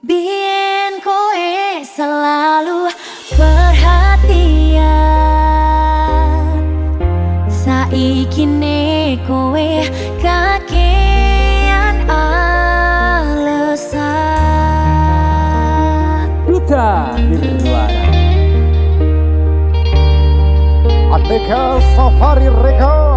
Bien koe selalu perhatian. Saiki ne koe kakean alasan Duta Nirwana ATK Safari Record